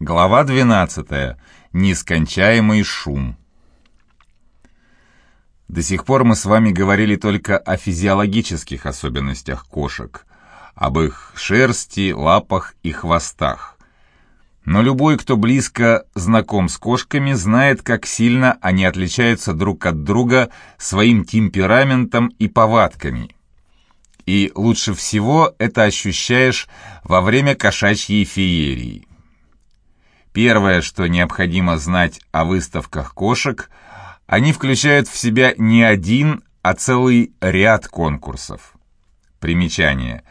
Глава 12. Нескончаемый шум. До сих пор мы с вами говорили только о физиологических особенностях кошек, об их шерсти, лапах и хвостах. Но любой, кто близко знаком с кошками, знает, как сильно они отличаются друг от друга своим темпераментом и повадками. И лучше всего это ощущаешь во время кошачьей феерии. Первое, что необходимо знать о выставках кошек, они включают в себя не один, а целый ряд конкурсов. Примечание.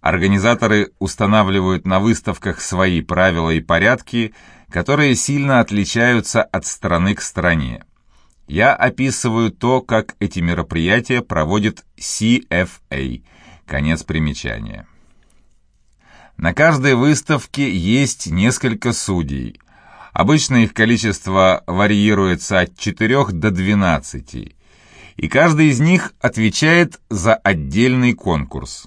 Организаторы устанавливают на выставках свои правила и порядки, которые сильно отличаются от страны к стране. Я описываю то, как эти мероприятия проводит CFA. Конец примечания. На каждой выставке есть несколько судей. Обычно их количество варьируется от 4 до 12, и каждый из них отвечает за отдельный конкурс.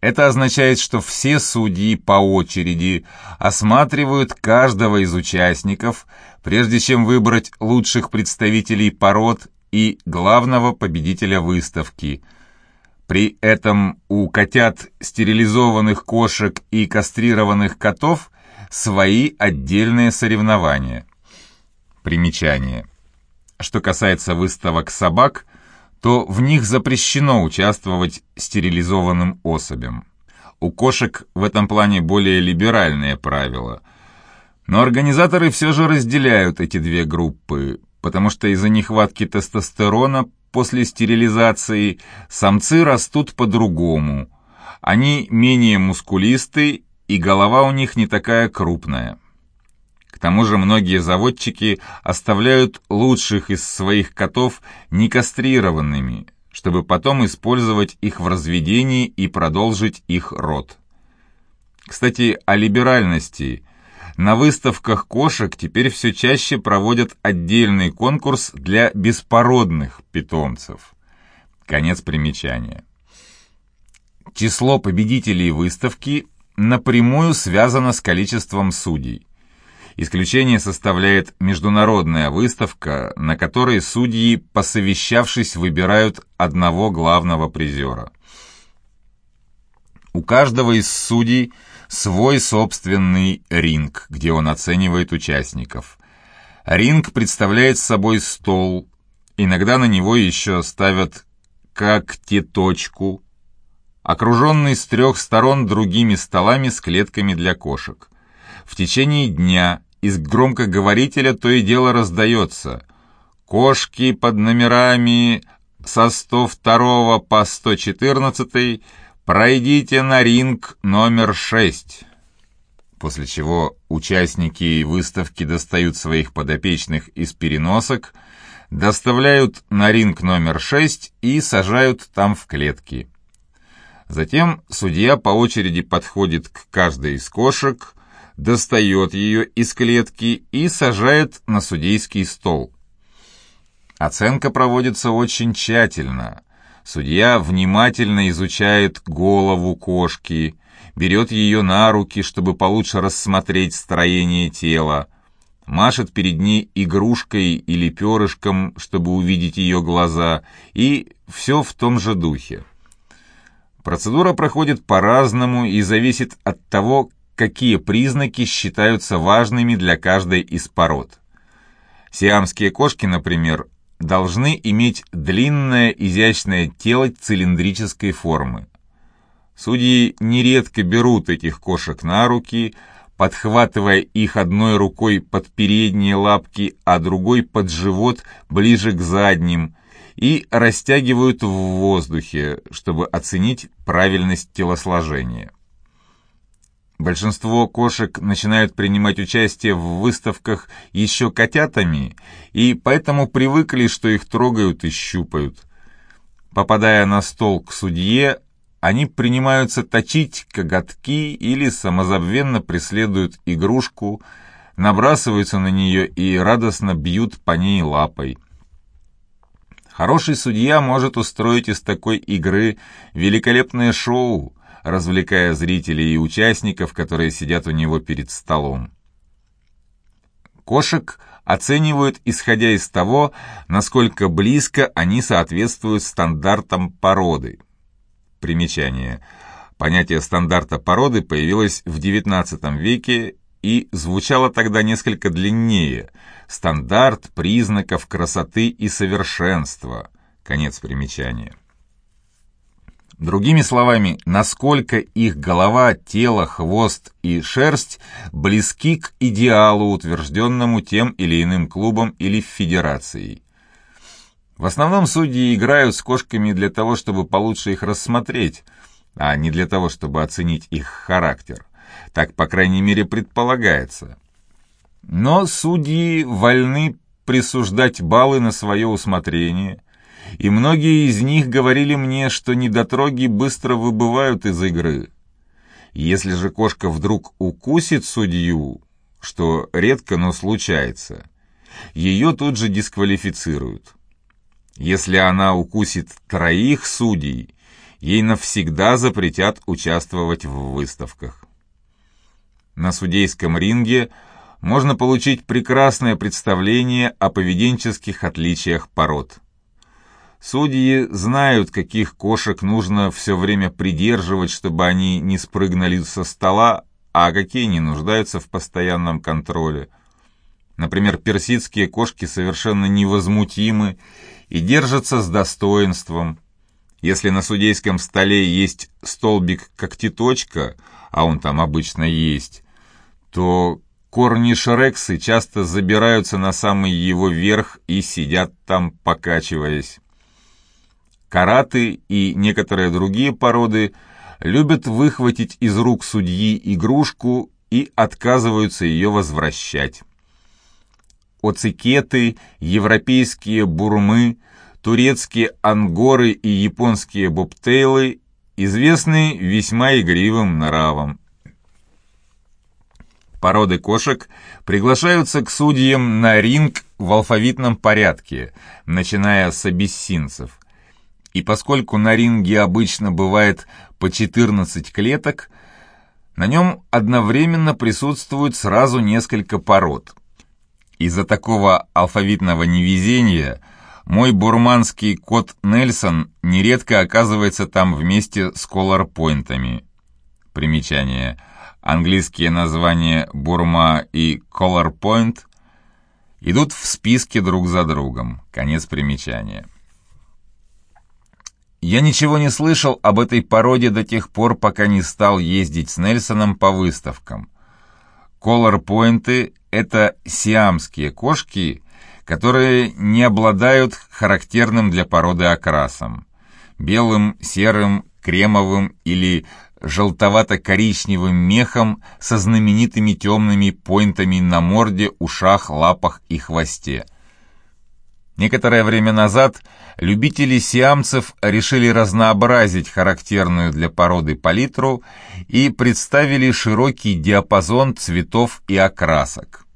Это означает, что все судьи по очереди осматривают каждого из участников, прежде чем выбрать лучших представителей пород и главного победителя выставки – при этом у котят, стерилизованных кошек и кастрированных котов свои отдельные соревнования. Примечание. Что касается выставок собак, то в них запрещено участвовать стерилизованным особям. У кошек в этом плане более либеральные правила. Но организаторы все же разделяют эти две группы, потому что из-за нехватки тестостерона после стерилизации самцы растут по-другому. Они менее мускулисты, и голова у них не такая крупная. К тому же многие заводчики оставляют лучших из своих котов некастрированными, чтобы потом использовать их в разведении и продолжить их род. Кстати, о либеральности – на выставках кошек теперь все чаще проводят отдельный конкурс для беспородных питомцев. Конец примечания. Число победителей выставки напрямую связано с количеством судей. Исключение составляет международная выставка, на которой судьи, посовещавшись, выбирают одного главного призера. У каждого из судей – свой собственный ринг, где он оценивает участников. Ринг представляет собой стол, иногда на него еще ставят когтеточку, окруженный с трех сторон другими столами с клетками для кошек. В течение дня из громкоговорителя то и дело раздается «Кошки под номерами со 102 по 114 «Пройдите на ринг номер шесть», после чего участники выставки достают своих подопечных из переносок, доставляют на ринг номер шесть и сажают там в клетки. Затем судья по очереди подходит к каждой из кошек, достает ее из клетки и сажает на судейский стол. Оценка проводится очень тщательно – Судья внимательно изучает голову кошки, берет ее на руки, чтобы получше рассмотреть строение тела, машет перед ней игрушкой или перышком, чтобы увидеть ее глаза, и все в том же духе. Процедура проходит по-разному и зависит от того, какие признаки считаются важными для каждой из пород. Сиамские кошки, например, должны иметь длинное изящное тело цилиндрической формы. Судьи нередко берут этих кошек на руки, подхватывая их одной рукой под передние лапки, а другой под живот ближе к задним, и растягивают в воздухе, чтобы оценить правильность телосложения. Большинство кошек начинают принимать участие в выставках еще котятами, и поэтому привыкли, что их трогают и щупают. Попадая на стол к судье, они принимаются точить коготки или самозабвенно преследуют игрушку, набрасываются на нее и радостно бьют по ней лапой. Хороший судья может устроить из такой игры великолепное шоу, развлекая зрителей и участников, которые сидят у него перед столом. Кошек оценивают исходя из того, насколько близко они соответствуют стандартам породы. Примечание. Понятие стандарта породы появилось в XIX веке и звучало тогда несколько длиннее. Стандарт признаков красоты и совершенства. Конец примечания. Другими словами, насколько их голова, тело, хвост и шерсть близки к идеалу, утвержденному тем или иным клубом или федерацией. В основном судьи играют с кошками для того, чтобы получше их рассмотреть, а не для того, чтобы оценить их характер. Так, по крайней мере, предполагается. Но судьи вольны присуждать баллы на свое усмотрение – и многие из них говорили мне, что недотроги быстро выбывают из игры. Если же кошка вдруг укусит судью, что редко, но случается, ее тут же дисквалифицируют. Если она укусит троих судей, ей навсегда запретят участвовать в выставках. На судейском ринге можно получить прекрасное представление о поведенческих отличиях пород. Судьи знают, каких кошек нужно все время придерживать, чтобы они не спрыгнули со стола, а какие не нуждаются в постоянном контроле. Например, персидские кошки совершенно невозмутимы и держатся с достоинством. Если на судейском столе есть столбик-когтеточка, а он там обычно есть, то корнишерексы часто забираются на самый его верх и сидят там, покачиваясь. Караты и некоторые другие породы любят выхватить из рук судьи игрушку и отказываются ее возвращать. Оцикеты, европейские бурмы, турецкие ангоры и японские бобтейлы известны весьма игривым нравом. Породы кошек приглашаются к судьям на ринг в алфавитном порядке, начиная с абиссинцев. И поскольку на ринге обычно бывает по 14 клеток, на нем одновременно присутствует сразу несколько пород. Из-за такого алфавитного невезения мой бурманский кот Нельсон нередко оказывается там вместе с колорпойнтами. Примечание. Английские названия Бурма и Колорпойнт идут в списке друг за другом. Конец примечания. Я ничего не слышал об этой породе до тех пор, пока не стал ездить с Нельсоном по выставкам. Колор-пойнты — это сиамские кошки, которые не обладают характерным для породы окрасом. Белым, серым, кремовым или желтовато-коричневым мехом со знаменитыми темными пойнтами на морде, ушах, лапах и хвосте. Некоторое время назад любители сиамцев решили разнообразить характерную для породы палитру и представили широкий диапазон цветов и окрасок.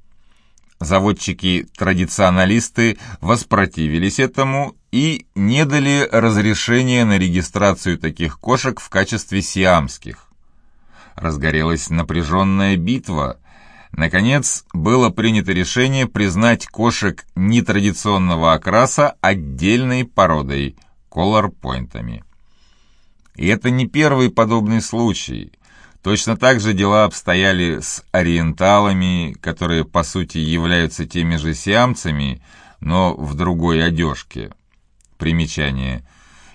Заводчики-традиционалисты воспротивились этому и не дали разрешения на регистрацию таких кошек в качестве сиамских. Разгорелась напряженная битва – Наконец, было принято решение признать кошек нетрадиционного окраса отдельной породой – колорпойнтами. И это не первый подобный случай. Точно так же дела обстояли с ориенталами, которые по сути являются теми же сиамцами, но в другой одежке. Примечание.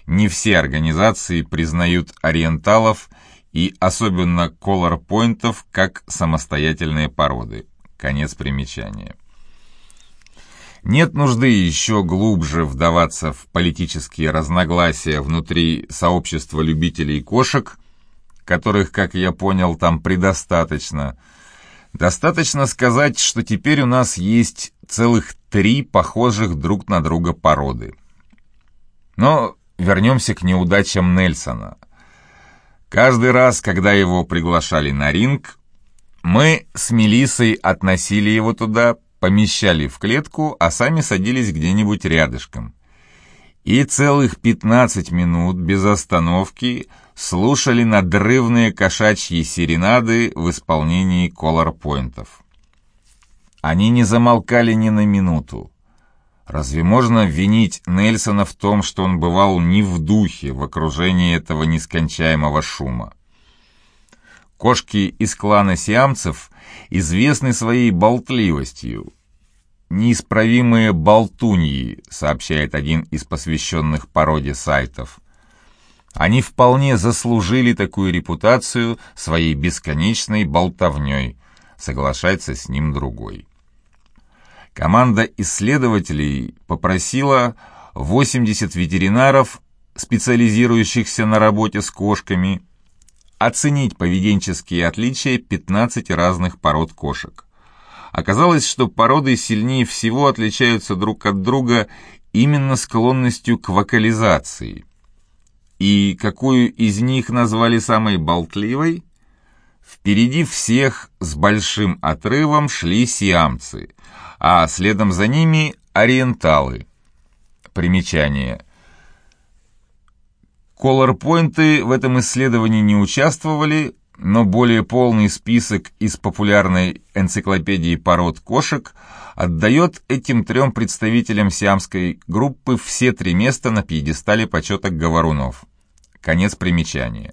Не все организации признают ориенталов – и особенно колор-пойнтов как самостоятельные породы. Конец примечания. Нет нужды еще глубже вдаваться в политические разногласия внутри сообщества любителей кошек, которых, как я понял, там предостаточно. Достаточно сказать, что теперь у нас есть целых три похожих друг на друга породы. Но вернемся к неудачам Нельсона – Каждый раз, когда его приглашали на ринг, мы с Мелиссой относили его туда, помещали в клетку, а сами садились где-нибудь рядышком. И целых 15 минут без остановки слушали надрывные кошачьи серенады в исполнении колорпойнтов. Они не замолкали ни на минуту. Разве можно винить Нельсона в том, что он бывал не в духе в окружении этого нескончаемого шума? Кошки из клана сиамцев известны своей болтливостью. «Неисправимые болтуньи», сообщает один из посвященных породе сайтов. Они вполне заслужили такую репутацию своей бесконечной болтовней, соглашается с ним другой. Команда исследователей попросила 80 ветеринаров, специализирующихся на работе с кошками, оценить поведенческие отличия 15 разных пород кошек. Оказалось, что породы сильнее всего отличаются друг от друга именно склонностью к вокализации. И какую из них назвали самой болтливой? Впереди всех с большим отрывом шли сиамцы, а следом за ними ориенталы. Примечание. Колорпойнты в этом исследовании не участвовали, но более полный список из популярной энциклопедии пород кошек отдает этим трем представителям сиамской группы все три места на пьедестале почета говорунов. Конец примечания.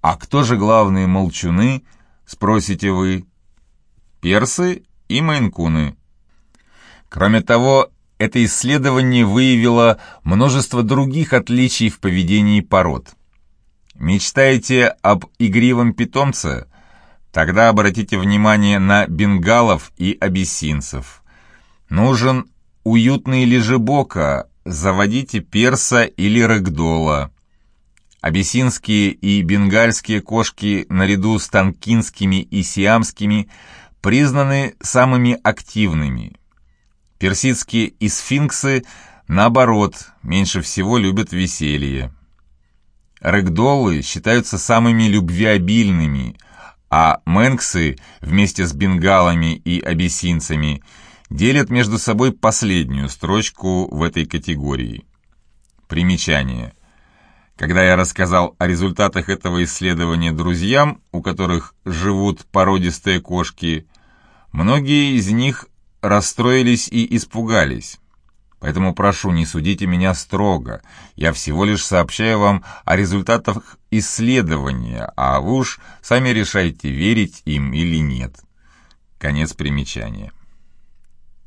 А кто же главные молчуны, спросите вы? Персы и майнкуны. Кроме того, это исследование выявило множество других отличий в поведении пород. Мечтаете об игривом питомце? Тогда обратите внимание на бенгалов и абиссинцев. Нужен уютный лежебока, заводите перса или рэгдола. Абиссинские и бенгальские кошки наряду с танкинскими и сиамскими признаны самыми активными. Персидские сфинксы, наоборот, меньше всего любят веселье. Рэгдоллы считаются самыми любвеобильными, а мэнксы вместе с бенгалами и абиссинцами делят между собой последнюю строчку в этой категории. Примечание. Когда я рассказал о результатах этого исследования друзьям, у которых живут породистые кошки, многие из них расстроились и испугались. Поэтому прошу, не судите меня строго. Я всего лишь сообщаю вам о результатах исследования, а вы уж сами решайте, верить им или нет. Конец примечания.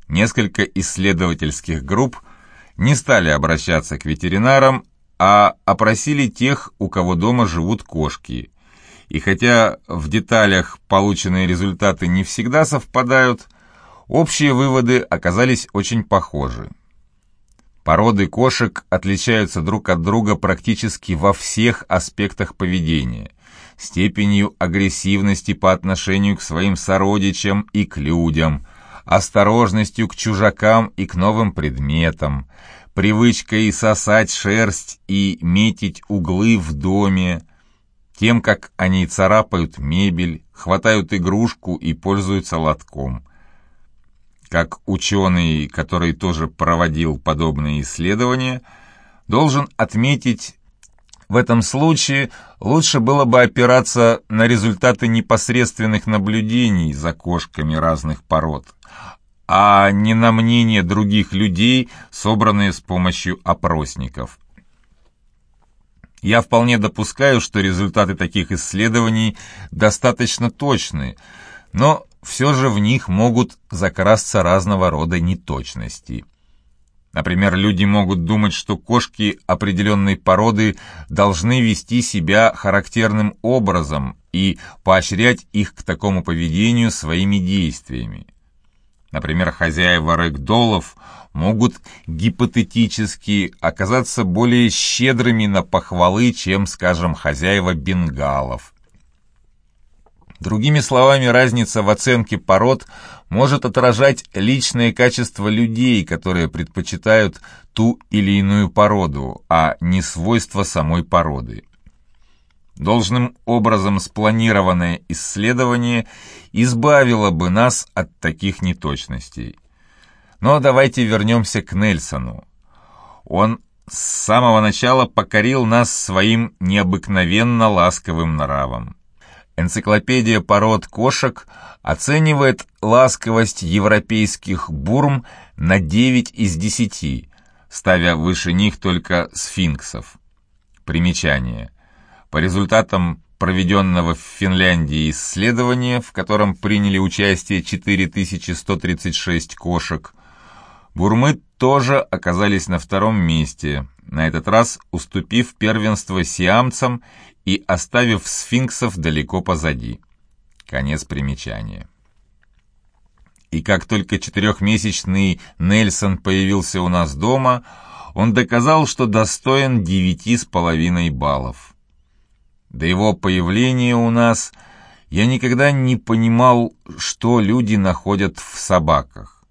Несколько исследовательских групп не стали обращаться к ветеринарам, а опросили тех, у кого дома живут кошки. И хотя в деталях полученные результаты не всегда совпадают, общие выводы оказались очень похожи. Породы кошек отличаются друг от друга практически во всех аспектах поведения, степенью агрессивности по отношению к своим сородичам и к людям, осторожностью к чужакам и к новым предметам, привычкой сосать шерсть и метить углы в доме, тем, как они царапают мебель, хватают игрушку и пользуются лотком. Как ученый, который тоже проводил подобные исследования, должен отметить, в этом случае лучше было бы опираться на результаты непосредственных наблюдений за кошками разных пород, а не на мнение других людей, собранные с помощью опросников. Я вполне допускаю, что результаты таких исследований достаточно точны, но все же в них могут закрасться разного рода неточности. Например, люди могут думать, что кошки определенной породы должны вести себя характерным образом и поощрять их к такому поведению своими действиями. Например, хозяева рэгдолов могут гипотетически оказаться более щедрыми на похвалы, чем, скажем, хозяева бенгалов. Другими словами, разница в оценке пород может отражать личные качества людей, которые предпочитают ту или иную породу, а не свойства самой породы. Должным образом спланированное исследование избавило бы нас от таких неточностей. Но давайте вернемся к Нельсону. Он с самого начала покорил нас своим необыкновенно ласковым нравом. Энциклопедия пород кошек оценивает ласковость европейских бурм на 9 из 10, ставя выше них только сфинксов. Примечание. По результатам проведенного в Финляндии исследования, в котором приняли участие 4136 кошек, бурмы тоже оказались на втором месте, на этот раз уступив первенство сиамцам и оставив сфинксов далеко позади. Конец примечания. И как только четырехмесячный Нельсон появился у нас дома, он доказал, что достоин девяти с половиной баллов. До его появления у нас я никогда не понимал, что люди находят в собаках.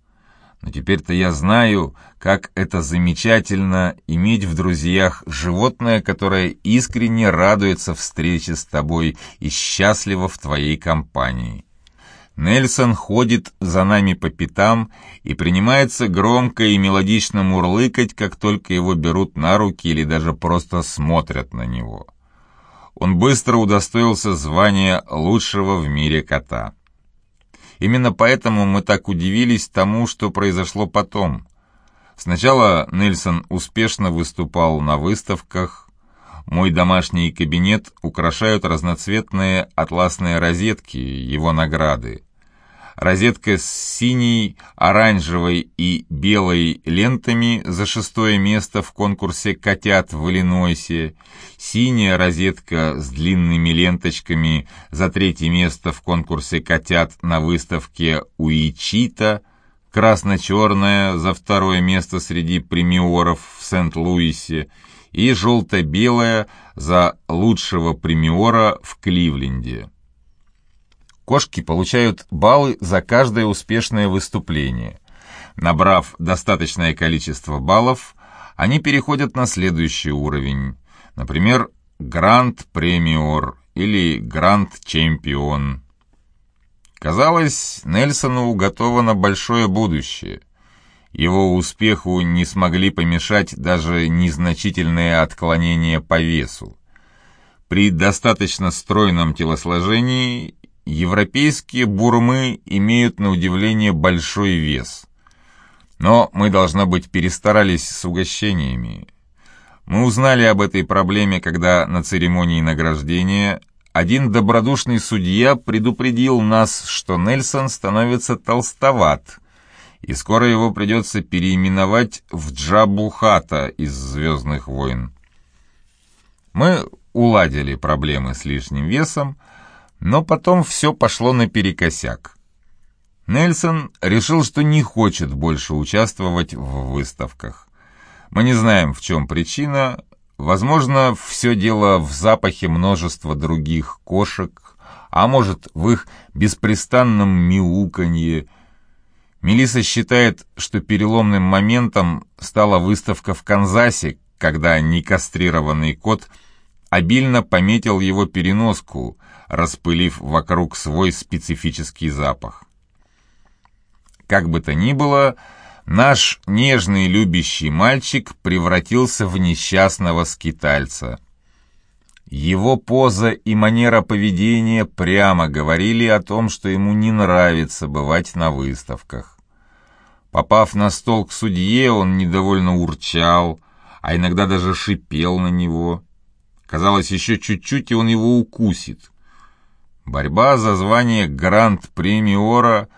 Но теперь-то я знаю, как это замечательно иметь в друзьях животное, которое искренне радуется встрече с тобой и счастливо в твоей компании. Нельсон ходит за нами по пятам и принимается громко и мелодично мурлыкать, как только его берут на руки или даже просто смотрят на него. Он быстро удостоился звания лучшего в мире кота. Именно поэтому мы так удивились тому, что произошло потом. Сначала Нельсон успешно выступал на выставках. Мой домашний кабинет украшают разноцветные атласные розетки, его награды. Розетка с синей, оранжевой и белой лентами за шестое место в конкурсе «Котят в Иллинойсе», синяя розетка с длинными ленточками за третье место в конкурсе «Котят» на выставке «Уичита», красно-черная за второе место среди премиоров в Сент-Луисе. И желто-белая за лучшего премиора в Кливленде. Кошки получают баллы за каждое успешное выступление. Набрав достаточное количество баллов, они переходят на следующий уровень, например, Гранд Премиор или Гранд Чемпион. Казалось, Нельсону уготовано большое будущее. Его успеху не смогли помешать даже незначительные отклонения по весу. При достаточно стройном телосложении Европейские бурмы имеют на удивление большой вес. Но мы, должно быть, перестарались с угощениями. Мы узнали об этой проблеме, когда на церемонии награждения один добродушный судья предупредил нас, что Нельсон становится толстоват, и скоро его придется переименовать в Джабухата из «Звездных войн». Мы уладили проблемы с лишним весом, но потом все пошло наперекосяк. Нельсон решил, что не хочет больше участвовать в выставках. Мы не знаем, в чем причина. Возможно, все дело в запахе множества других кошек, а может, в их беспрестанном мяуканье. Мелисса считает, что переломным моментом стала выставка в Канзасе, когда некастрированный кот обильно пометил его переноску – распылив вокруг свой специфический запах. Как бы то ни было, наш нежный любящий мальчик превратился в несчастного скитальца. Его поза и манера поведения прямо говорили о том, что ему не нравится бывать на выставках. Попав на стол к судье, он недовольно урчал, а иногда даже шипел на него. Казалось, еще чуть-чуть, и он его укусит. Борьба за звание Гранд-премиора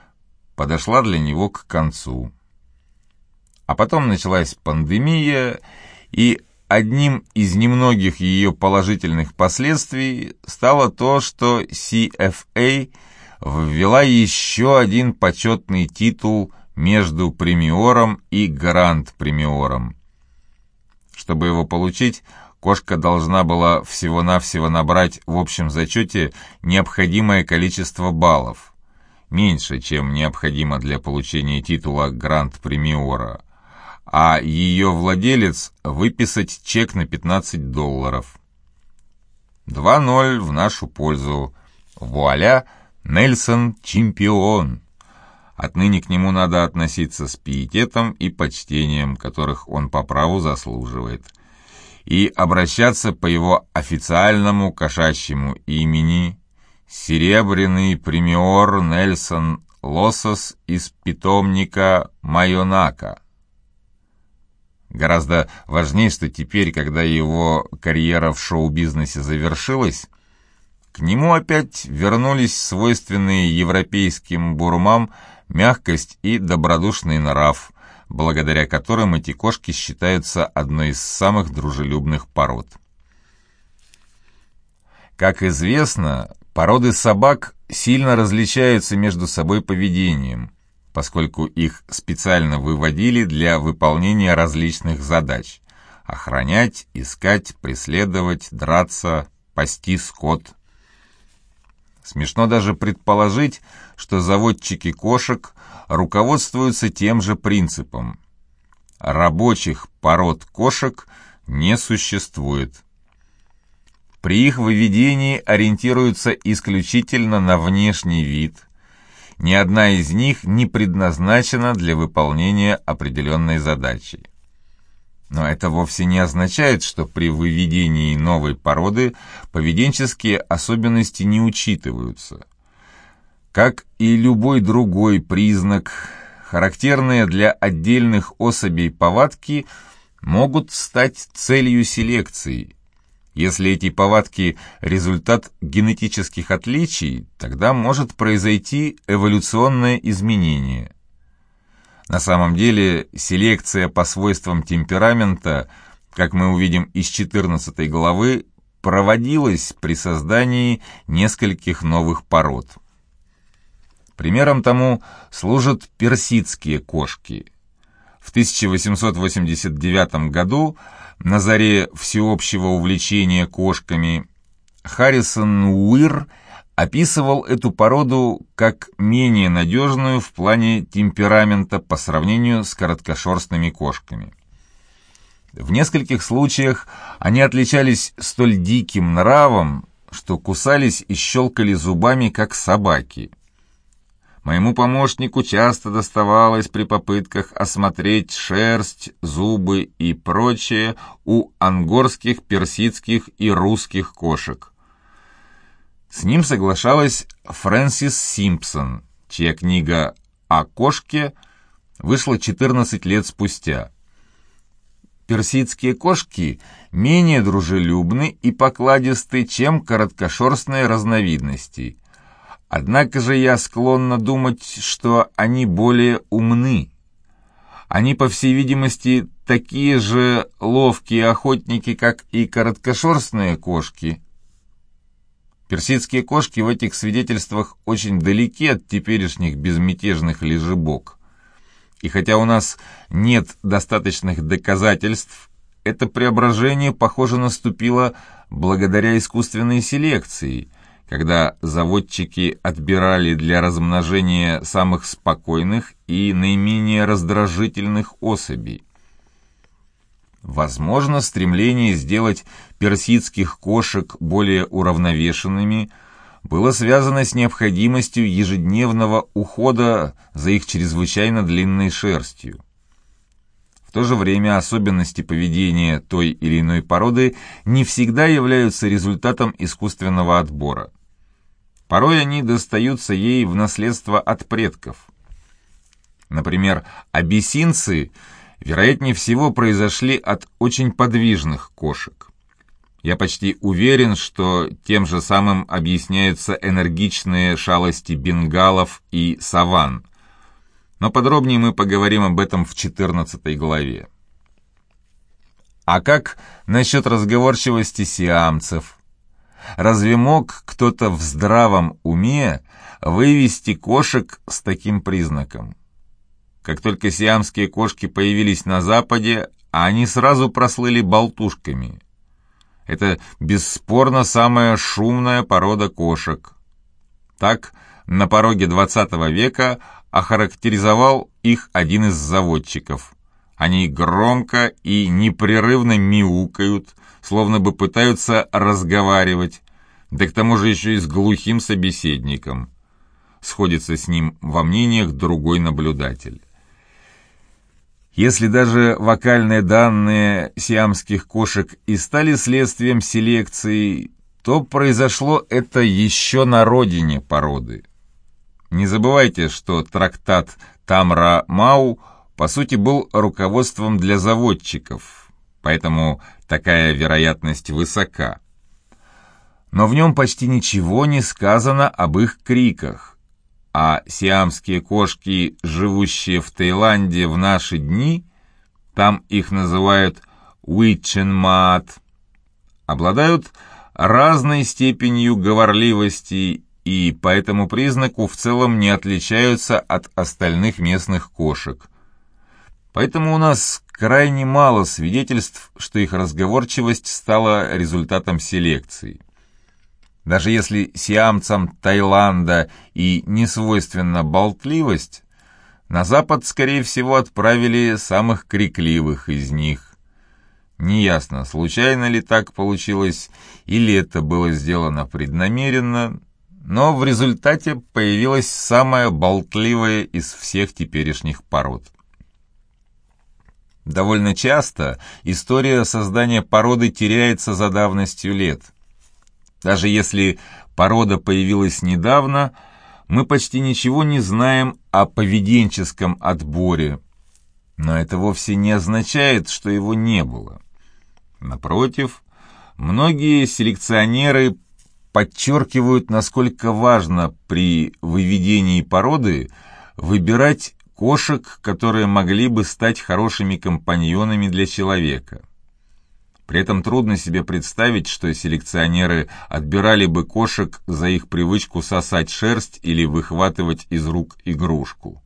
подошла для него к концу. А потом началась пандемия, и одним из немногих ее положительных последствий стало то, что CFA ввела еще один почетный титул между премиором и гранд-премиором. Чтобы его получить, Кошка должна была всего-навсего набрать в общем зачете необходимое количество баллов, меньше, чем необходимо для получения титула Гранд-премиора, а ее владелец выписать чек на 15 долларов. 2-0 в нашу пользу. Вуаля, Нельсон чемпион. Отныне к нему надо относиться с пиететом и почтением, которых он по праву заслуживает – и обращаться по его официальному кошачьему имени Серебряный премиор Нельсон Лосос из питомника Майонака. Гораздо важнее, что теперь, когда его карьера в шоу-бизнесе завершилась, к нему опять вернулись свойственные европейским бурмам мягкость и добродушный нрав, благодаря которым эти кошки считаются одной из самых дружелюбных пород. Как известно, породы собак сильно различаются между собой поведением, поскольку их специально выводили для выполнения различных задач – охранять, искать, преследовать, драться, пасти скот. Смешно даже предположить, что заводчики кошек руководствуются тем же принципом. Рабочих пород кошек не существует. При их выведении ориентируются исключительно на внешний вид. Ни одна из них не предназначена для выполнения определенной задачи. Но это вовсе не означает, что при выведении новой породы поведенческие особенности не учитываются. Как и любой другой признак, характерные для отдельных особей повадки могут стать целью селекции. Если эти повадки – результат генетических отличий, тогда может произойти эволюционное изменение – на самом деле, селекция по свойствам темперамента, как мы увидим из 14 главы, проводилась при создании нескольких новых пород. Примером тому служат персидские кошки. В 1889 году, на заре всеобщего увлечения кошками, Харрисон Уир – описывал эту породу как менее надежную в плане темперамента по сравнению с короткошерстными кошками. В нескольких случаях они отличались столь диким нравом, что кусались и щелкали зубами, как собаки. Моему помощнику часто доставалось при попытках осмотреть шерсть, зубы и прочее у ангорских, персидских и русских кошек. С ним соглашалась Фрэнсис Симпсон, чья книга «О кошке» вышла 14 лет спустя. Персидские кошки менее дружелюбны и покладисты, чем короткошерстные разновидности. Однако же я склонна думать, что они более умны. Они, по всей видимости, такие же ловкие охотники, как и короткошерстные кошки – Персидские кошки в этих свидетельствах очень далеки от теперешних безмятежных лежебок. И хотя у нас нет достаточных доказательств, это преображение, похоже, наступило благодаря искусственной селекции, когда заводчики отбирали для размножения самых спокойных и наименее раздражительных особей. Возможно, стремление сделать персидских кошек более уравновешенными было связано с необходимостью ежедневного ухода за их чрезвычайно длинной шерстью. В то же время особенности поведения той или иной породы не всегда являются результатом искусственного отбора. Порой они достаются ей в наследство от предков. Например, абиссинцы – вероятнее всего, произошли от очень подвижных кошек. Я почти уверен, что тем же самым объясняются энергичные шалости бенгалов и саван. Но подробнее мы поговорим об этом в 14 главе. А как насчет разговорчивости сиамцев? Разве мог кто-то в здравом уме вывести кошек с таким признаком? Как только сиамские кошки появились на Западе, они сразу прослыли болтушками. Это бесспорно самая шумная порода кошек. Так, на пороге XX века охарактеризовал их один из заводчиков. Они громко и непрерывно мяукают, словно бы пытаются разговаривать, да к тому же еще и с глухим собеседником. Сходится с ним во мнениях другой наблюдатель. Если даже вокальные данные сиамских кошек и стали следствием селекции, то произошло это еще на родине породы. Не забывайте, что трактат Тамра Мау по сути был руководством для заводчиков, поэтому такая вероятность высока. Но в нем почти ничего не сказано об их криках, а сиамские кошки, живущие в Таиланде в наши дни, там их называют «уиченмат», обладают разной степенью говорливости и по этому признаку в целом не отличаются от остальных местных кошек. Поэтому у нас крайне мало свидетельств, что их разговорчивость стала результатом селекции. Даже если сиамцам Таиланда и не свойственна болтливость, на запад, скорее всего, отправили самых крикливых из них. Неясно, случайно ли так получилось, или это было сделано преднамеренно, но в результате появилась самая болтливая из всех теперешних пород. Довольно часто история создания породы теряется за давностью лет. Даже если порода появилась недавно, мы почти ничего не знаем о поведенческом отборе, но это вовсе не означает, что его не было. Напротив, многие селекционеры подчеркивают, насколько важно при выведении породы выбирать кошек, которые могли бы стать хорошими компаньонами для человека. При этом трудно себе представить, что селекционеры отбирали бы кошек за их привычку сосать шерсть или выхватывать из рук игрушку.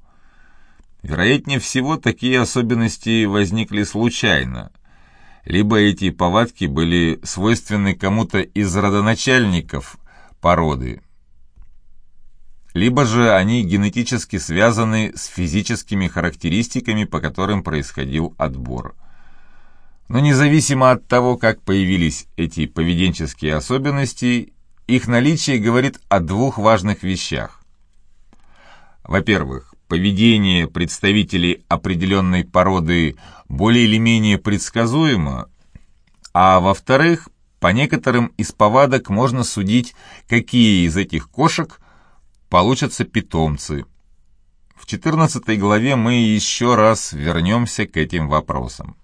Вероятнее всего, такие особенности возникли случайно – либо эти повадки были свойственны кому-то из родоначальников породы, либо же они генетически связаны с физическими характеристиками, по которым происходил отбор. Но независимо от того, как появились эти поведенческие особенности, их наличие говорит о двух важных вещах. Во-первых, поведение представителей определенной породы более или менее предсказуемо, а во-вторых, по некоторым из повадок можно судить, какие из этих кошек получатся питомцы. В 14 главе мы еще раз вернемся к этим вопросам.